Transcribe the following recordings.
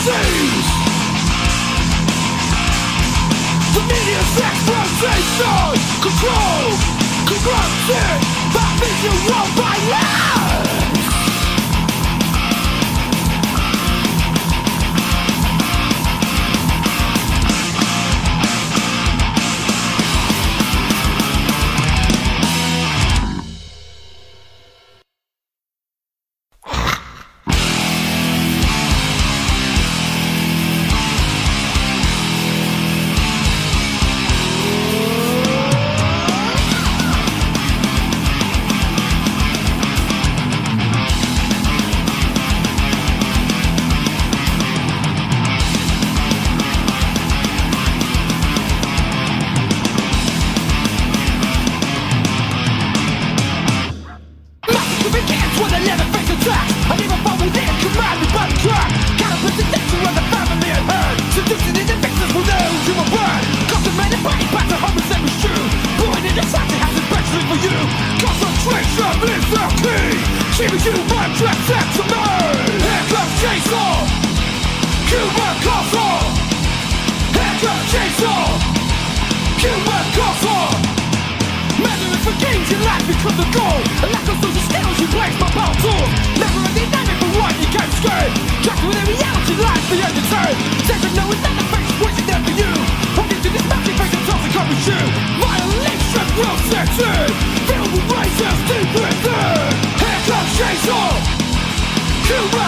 The media's exploitation. Control. Corrupted. By visual Kill my hard for. Measuring for gains your life because of gold. A lack of social skills you place my power to Never a dynamic but one you can't escape. Trapped within reality lies beyond your turn Taking no is not the face waiting there for you. Holding to this mountain face and tossing come with you. Violation will section Filled with racist deep within. Here comes Jason Kill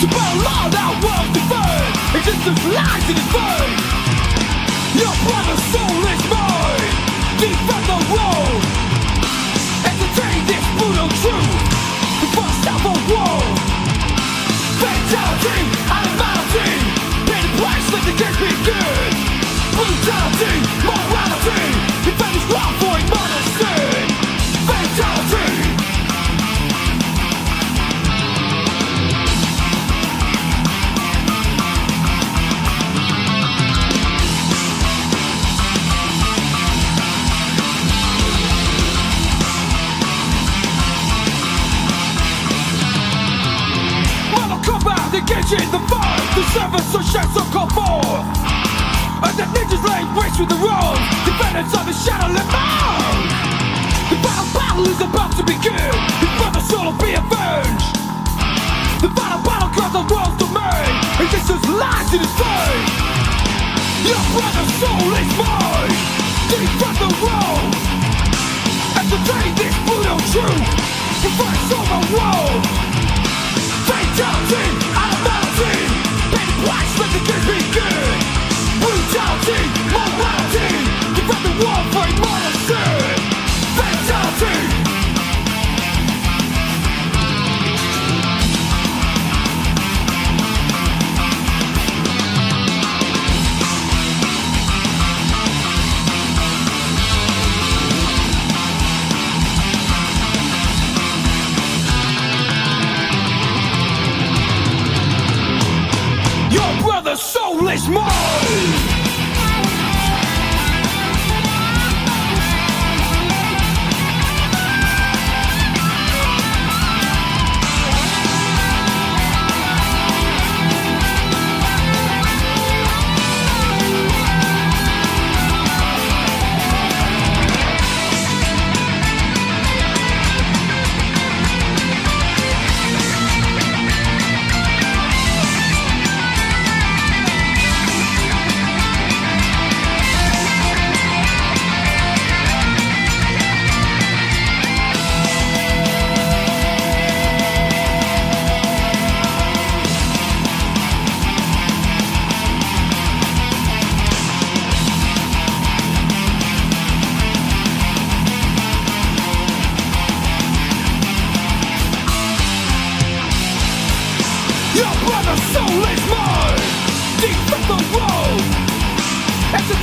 To battle all our world's defend. Existence lies in his veins. Your brother's soul is mine. Defend the road. Entertain this brutal truth. Before self a war. Fatality, animality Pay the price, let the game begin Brutality, morality with the road. Defendants of the shadow live on The battle battle is about to begin. His brother's soul will be avenged. The final battle across the world's domain. Existence lies in his fate. Your brother's soul is mine. Defend the road Entertain this brutal truth Fight over world Fatality, animality. The price, let the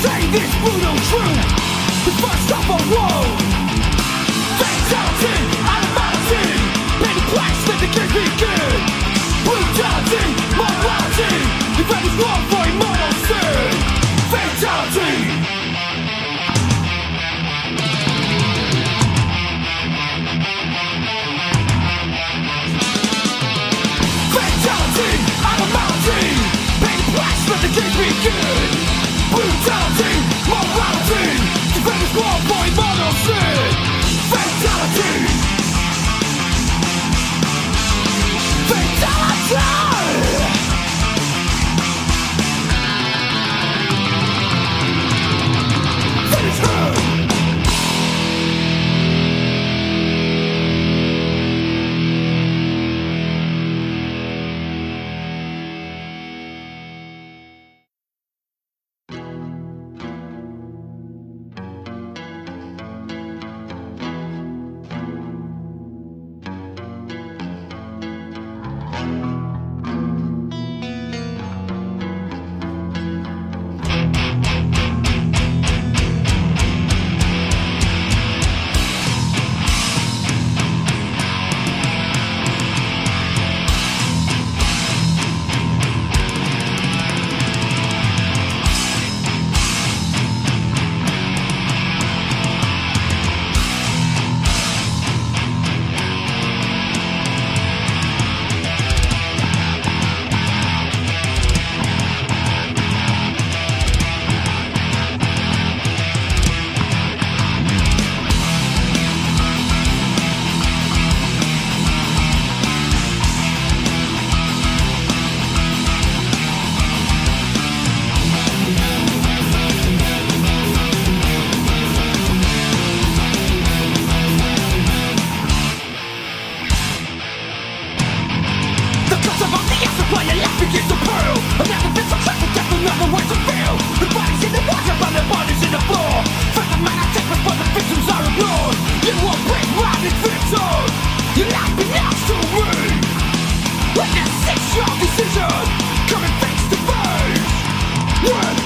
Entertain this brutal truth. The first of a road Fatality, animality Pay the price, let the game begin Brutality, Brutality,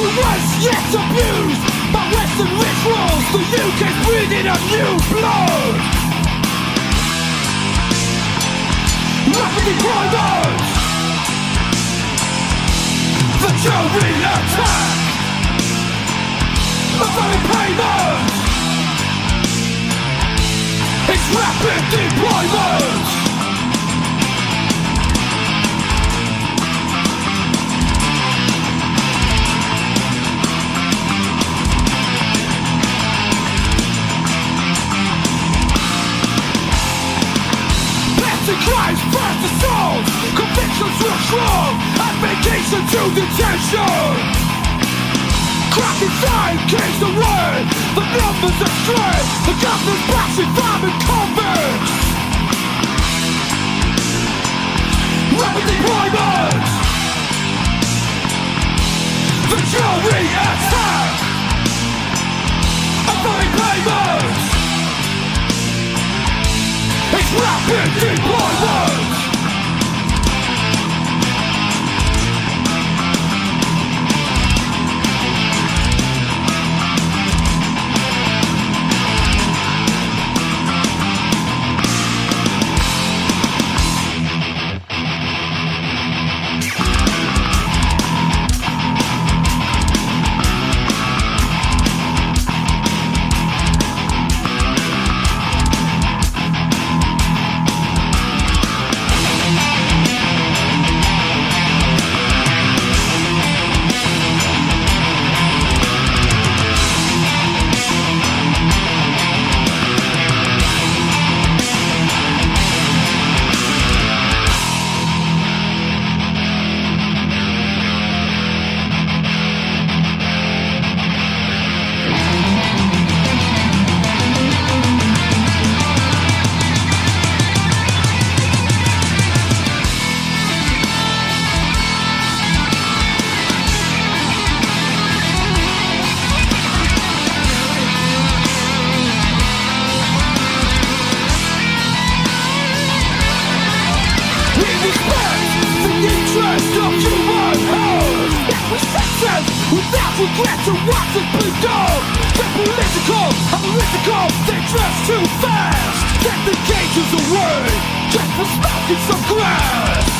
Influence yet abused By western rituals. The UK's breathing a new blood Rapid deployment The jury attack. A very payment It's rapid deployment crimes, first assault Convictions were strong Application to detention. Crack inside, case the word. The numbers are straight The government's bashing violent convicts Rapid deployment. The jury attack Avoid payment rapid deployment! some grass.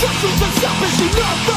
Visual violence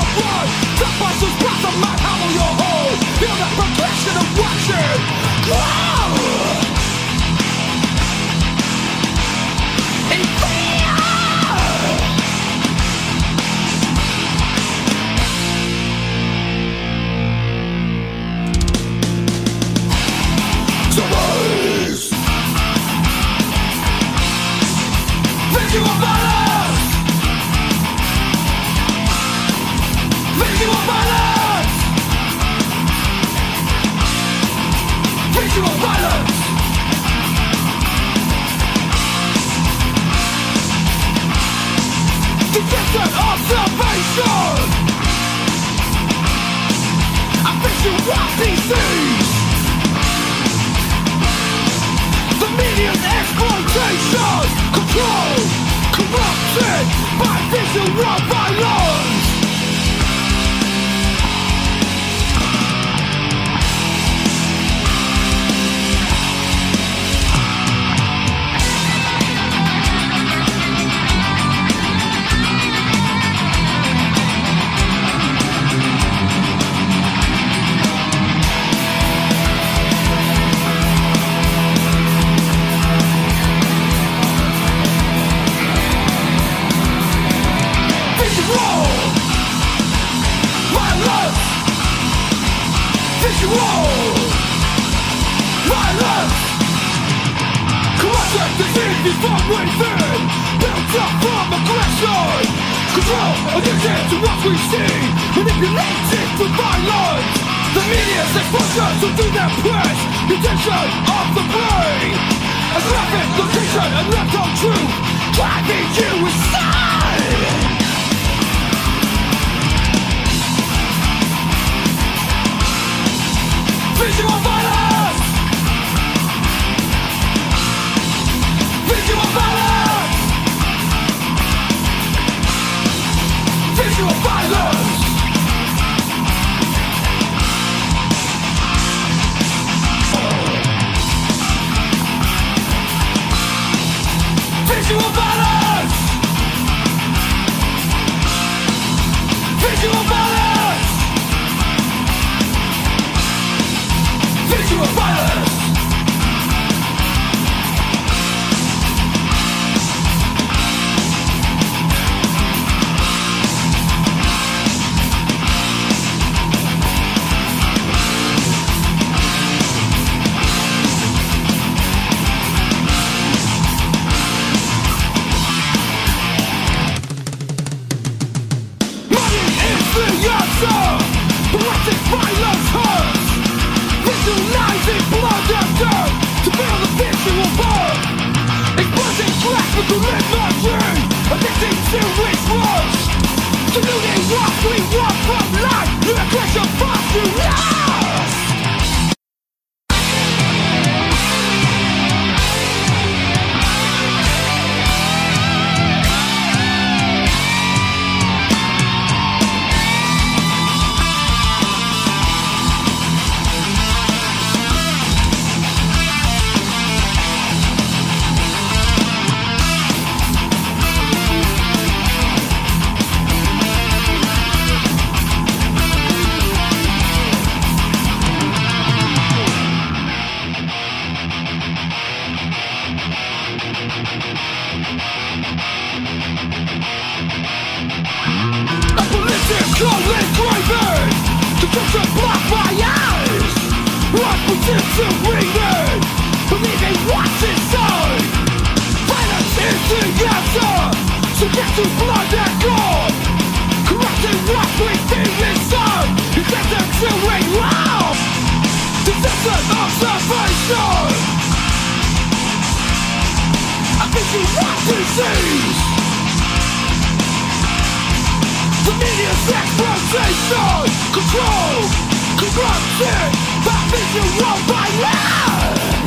disease The media's exploitation Control Corrupted By visual by love